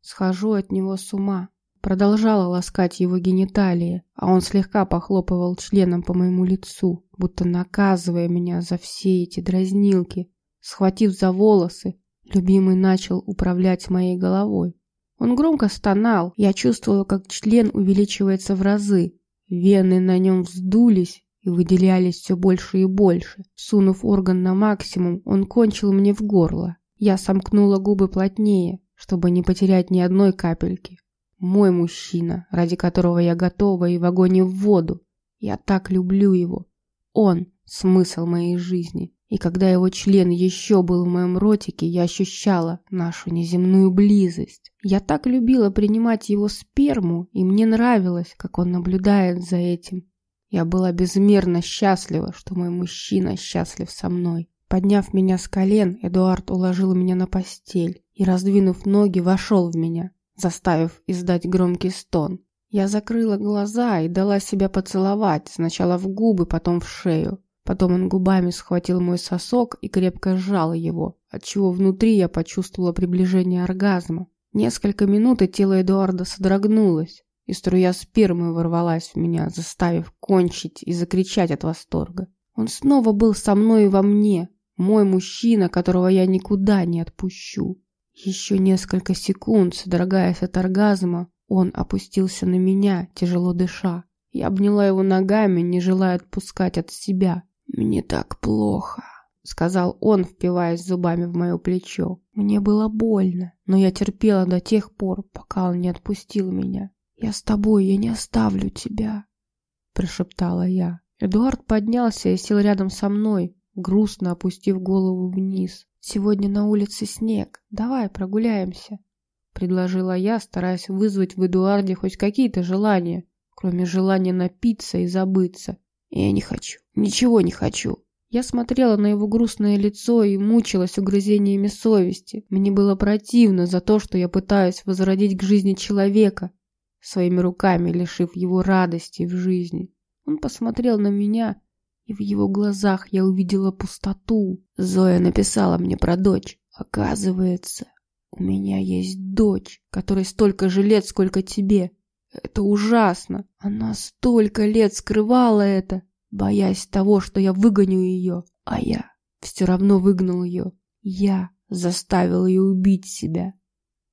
Схожу от него с ума. Продолжала ласкать его гениталии, а он слегка похлопывал членом по моему лицу, будто наказывая меня за все эти дразнилки. Схватив за волосы, любимый начал управлять моей головой. Он громко стонал, я чувствовала, как член увеличивается в разы. Вены на нем вздулись и выделялись все больше и больше. Сунув орган на максимум, он кончил мне в горло. Я сомкнула губы плотнее, чтобы не потерять ни одной капельки. Мой мужчина, ради которого я готова и в огонь и в воду. Я так люблю его. Он — смысл моей жизни. И когда его член еще был в моем ротике, я ощущала нашу неземную близость. Я так любила принимать его сперму, и мне нравилось, как он наблюдает за этим. Я была безмерно счастлива, что мой мужчина счастлив со мной. Подняв меня с колен, Эдуард уложил меня на постель и, раздвинув ноги, вошел в меня заставив издать громкий стон. Я закрыла глаза и дала себя поцеловать, сначала в губы, потом в шею. Потом он губами схватил мой сосок и крепко сжал его, отчего внутри я почувствовала приближение оргазма. Несколько минут и тело Эдуарда содрогнулось, и струя спермы ворвалась в меня, заставив кончить и закричать от восторга. Он снова был со мной во мне, мой мужчина, которого я никуда не отпущу. Еще несколько секунд, содрогаясь от оргазма, он опустился на меня, тяжело дыша. Я обняла его ногами, не желая отпускать от себя. «Мне так плохо», — сказал он, впиваясь зубами в мое плечо. Мне было больно, но я терпела до тех пор, пока он не отпустил меня. «Я с тобой, я не оставлю тебя», — прошептала я. Эдуард поднялся и сел рядом со мной, грустно опустив голову вниз. «Сегодня на улице снег. Давай прогуляемся», — предложила я, стараясь вызвать в Эдуарде хоть какие-то желания, кроме желания напиться и забыться. «Я не хочу. Ничего не хочу». Я смотрела на его грустное лицо и мучилась угрызениями совести. Мне было противно за то, что я пытаюсь возродить к жизни человека, своими руками лишив его радости в жизни. Он посмотрел на меня и в его глазах я увидела пустоту. Зоя написала мне про дочь. Оказывается, у меня есть дочь, которой столько же лет, сколько тебе. Это ужасно. Она столько лет скрывала это, боясь того, что я выгоню ее. А я все равно выгнал ее. Я заставил ее убить себя.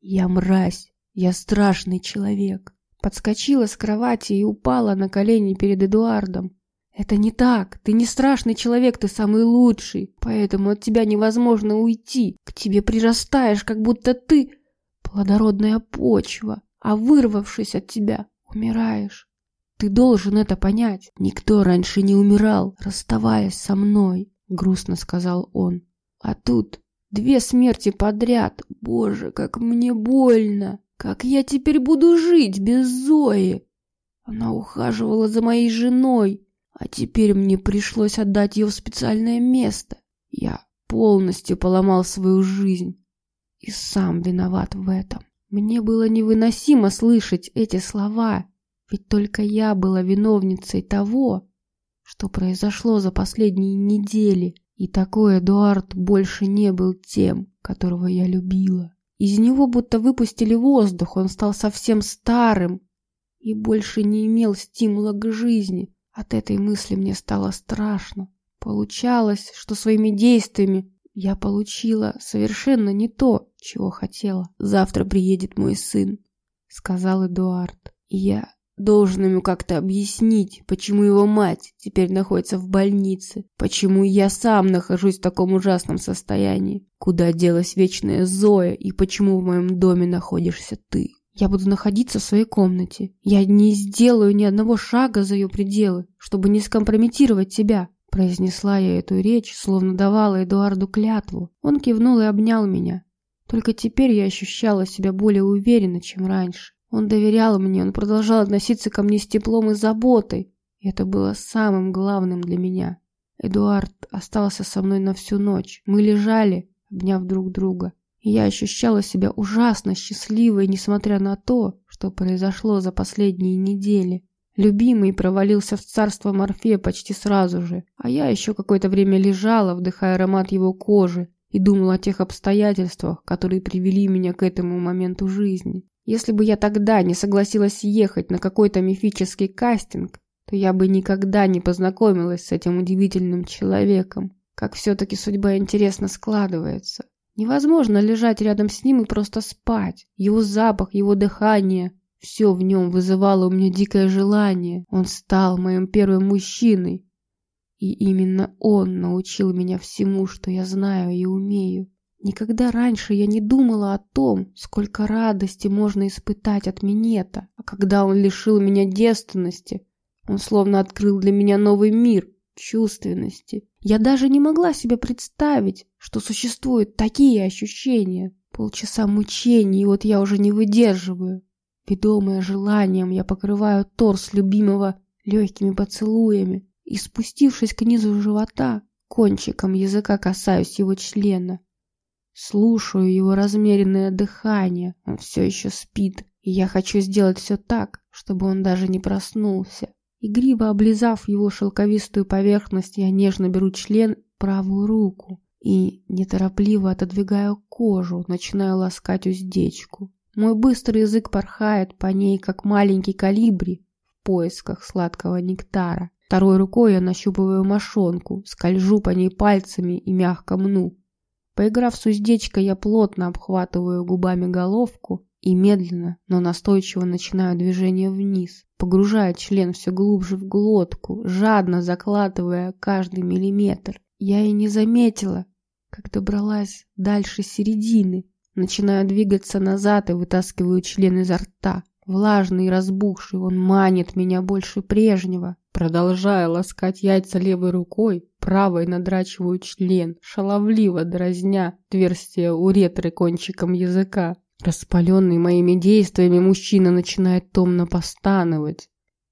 Я мразь. Я страшный человек. Подскочила с кровати и упала на колени перед Эдуардом. Это не так. Ты не страшный человек, ты самый лучший. Поэтому от тебя невозможно уйти. К тебе прирастаешь, как будто ты плодородная почва, а вырвавшись от тебя, умираешь. Ты должен это понять. Никто раньше не умирал, расставаясь со мной, грустно сказал он. А тут две смерти подряд. Боже, как мне больно. Как я теперь буду жить без Зои? Она ухаживала за моей женой, а теперь мне пришлось отдать ее в специальное место. Я полностью поломал свою жизнь. И сам виноват в этом. Мне было невыносимо слышать эти слова, ведь только я была виновницей того, что произошло за последние недели. И такой Эдуард больше не был тем, которого я любила. Из него будто выпустили воздух, он стал совсем старым и больше не имел стимула к жизни. От этой мысли мне стало страшно. Получалось, что своими действиями я получила совершенно не то, чего хотела. «Завтра приедет мой сын», — сказал Эдуард. И я должен ему как-то объяснить, почему его мать теперь находится в больнице, почему я сам нахожусь в таком ужасном состоянии, куда делась вечная Зоя и почему в моем доме находишься ты. Я буду находиться в своей комнате. Я не сделаю ни одного шага за ее пределы, чтобы не скомпрометировать тебя. Произнесла я эту речь, словно давала Эдуарду клятву. Он кивнул и обнял меня. Только теперь я ощущала себя более уверенно, чем раньше. Он доверял мне, он продолжал относиться ко мне с теплом и заботой. И это было самым главным для меня. Эдуард остался со мной на всю ночь. Мы лежали, обняв друг друга я ощущала себя ужасно счастливой, несмотря на то, что произошло за последние недели. Любимый провалился в царство Морфея почти сразу же, а я еще какое-то время лежала, вдыхая аромат его кожи и думал о тех обстоятельствах, которые привели меня к этому моменту жизни. Если бы я тогда не согласилась ехать на какой-то мифический кастинг, то я бы никогда не познакомилась с этим удивительным человеком. Как все-таки судьба интересно складывается. Невозможно лежать рядом с ним и просто спать. Его запах, его дыхание, все в нем вызывало у меня дикое желание. Он стал моим первым мужчиной. И именно он научил меня всему, что я знаю и умею. Никогда раньше я не думала о том, сколько радости можно испытать от минета. А когда он лишил меня девственности, он словно открыл для меня новый мир чувственности. Я даже не могла себе представить, что существуют такие ощущения. Полчаса мучений, и вот я уже не выдерживаю. Ведомая желанием, я покрываю торс любимого легкими поцелуями и, спустившись к низу живота, кончиком языка касаюсь его члена. Слушаю его размеренное дыхание, он все еще спит, и я хочу сделать все так, чтобы он даже не проснулся. Игриво облизав его шелковистую поверхность, я нежно беру член правую руку и неторопливо отодвигаю кожу, начинаю ласкать уздечку. Мой быстрый язык порхает по ней, как маленький калибри в поисках сладкого нектара. Второй рукой я нащупываю мошонку, скольжу по ней пальцами и мягко мну. Поиграв с уздечкой, я плотно обхватываю губами головку и медленно, но настойчиво начинаю движение вниз, погружая член все глубже в глотку, жадно закладывая каждый миллиметр. Я и не заметила, как добралась дальше середины, начинаю двигаться назад и вытаскиваю член изо рта. Влажный и разбухший, он манит меня больше прежнего. Продолжая ласкать яйца левой рукой, правой надрачиваю член, шаловливо дразня отверстие уретры кончиком языка. Распаленный моими действиями, мужчина начинает томно постановать.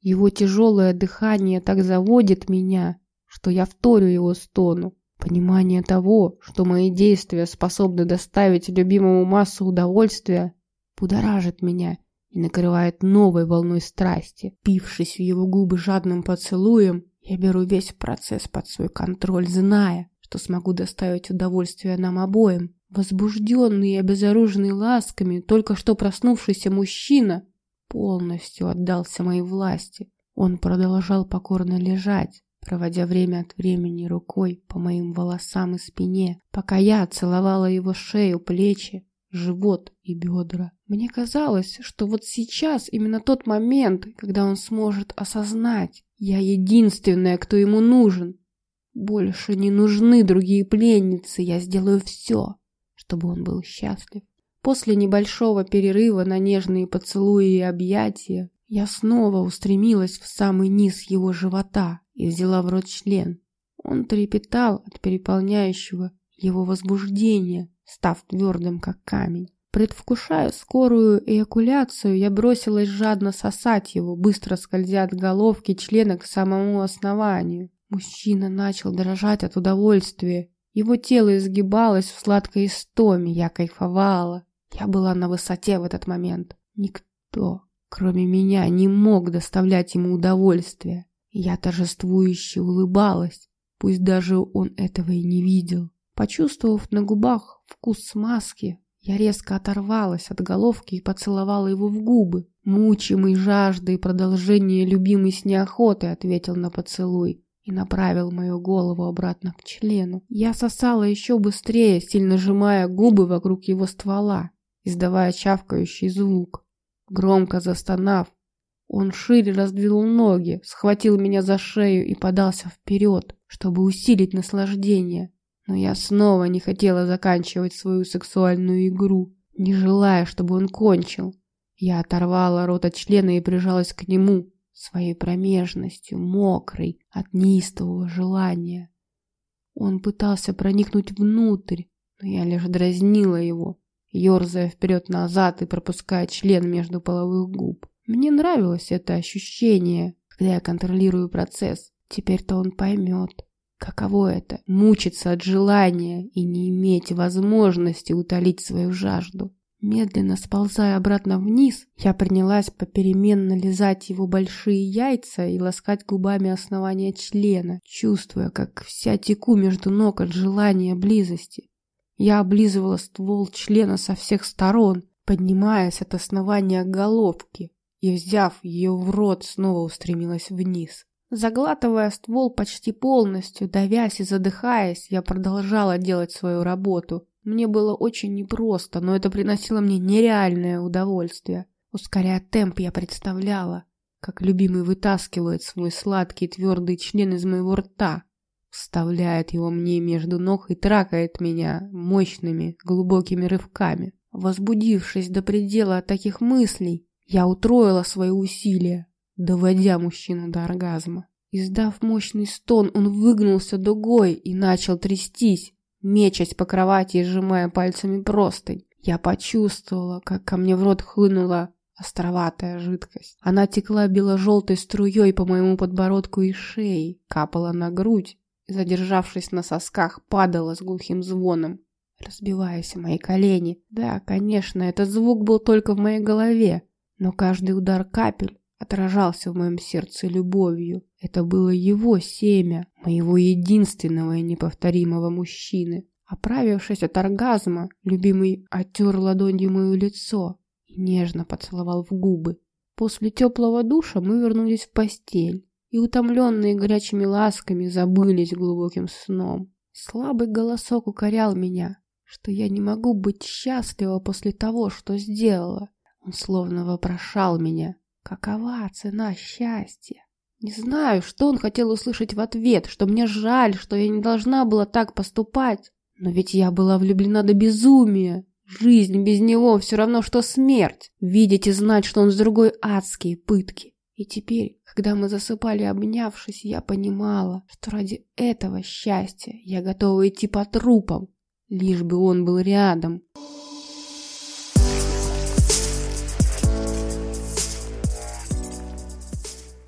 Его тяжелое дыхание так заводит меня, что я вторю его стону. Понимание того, что мои действия способны доставить любимому массу удовольствия, будоражит меня и накрывает новой волной страсти. Пившись в его губы жадным поцелуем, я беру весь процесс под свой контроль, зная, что смогу доставить удовольствие нам обоим. Возбужденный и обезоруженный ласками, только что проснувшийся мужчина полностью отдался моей власти. Он продолжал покорно лежать, проводя время от времени рукой по моим волосам и спине, пока я целовала его шею, плечи, живот и бедра. Мне казалось, что вот сейчас именно тот момент, когда он сможет осознать, я единственная, кто ему нужен. Больше не нужны другие пленницы, я сделаю все, чтобы он был счастлив. После небольшого перерыва на нежные поцелуи и объятия я снова устремилась в самый низ его живота и взяла в рот член. Он трепетал от переполняющего его возбуждения, став твердым, как камень. Предвкушая скорую эякуляцию, я бросилась жадно сосать его, быстро скользя от головки члена к самому основанию. Мужчина начал дрожать от удовольствия. Его тело изгибалось в сладкой истоме, я кайфовала. Я была на высоте в этот момент. Никто, кроме меня, не мог доставлять ему удовольствие. Я торжествующе улыбалась, пусть даже он этого и не видел. Почувствовав на губах вкус смазки, я резко оторвалась от головки и поцеловала его в губы. Мучимый жаждой продолжения любимый с неохотой ответил на поцелуй и направил мою голову обратно к члену. Я сосала еще быстрее, сильно сжимая губы вокруг его ствола, издавая чавкающий звук. Громко застонав, он шире раздвинул ноги, схватил меня за шею и подался вперед, чтобы усилить наслаждение. Но я снова не хотела заканчивать свою сексуальную игру, не желая, чтобы он кончил. Я оторвала рот от члена и прижалась к нему, своей промежностью, мокрой от неистового желания. Он пытался проникнуть внутрь, но я лишь дразнила его, ерзая вперед-назад и пропуская член между половых губ. Мне нравилось это ощущение, когда я контролирую процесс. Теперь-то он поймет, Каково это — мучиться от желания и не иметь возможности утолить свою жажду? Медленно сползая обратно вниз, я принялась попеременно лизать его большие яйца и ласкать губами основания члена, чувствуя, как вся теку между ног от желания близости. Я облизывала ствол члена со всех сторон, поднимаясь от основания головки, и, взяв ее в рот, снова устремилась вниз. Заглатывая ствол почти полностью, давясь и задыхаясь, я продолжала делать свою работу. Мне было очень непросто, но это приносило мне нереальное удовольствие. Ускоряя темп, я представляла, как любимый вытаскивает свой сладкий твердый член из моего рта, вставляет его мне между ног и тракает меня мощными, глубокими рывками. Возбудившись до предела от таких мыслей, я утроила свои усилия, доводя мужчину до оргазма. Издав мощный стон, он выгнулся дугой и начал трястись, мечась по кровати и сжимая пальцами простынь. Я почувствовала, как ко мне в рот хлынула островатая жидкость. Она текла бело-желтой струей по моему подбородку и шее, капала на грудь и, задержавшись на сосках, падала с глухим звоном, разбиваясь о мои колени. Да, конечно, этот звук был только в моей голове, но каждый удар капель отражался в моем сердце любовью. Это было его семя, моего единственного и неповторимого мужчины. Оправившись от оргазма, любимый оттер ладонью мое лицо и нежно поцеловал в губы. После теплого душа мы вернулись в постель и, утомленные горячими ласками, забылись глубоким сном. Слабый голосок укорял меня, что я не могу быть счастлива после того, что сделала. Он словно вопрошал меня, Какова цена счастья? Не знаю, что он хотел услышать в ответ, что мне жаль, что я не должна была так поступать. Но ведь я была влюблена до безумия. Жизнь без него все равно, что смерть. Видеть и знать, что он с другой адские пытки. И теперь, когда мы засыпали обнявшись, я понимала, что ради этого счастья я готова идти по трупам, лишь бы он был рядом.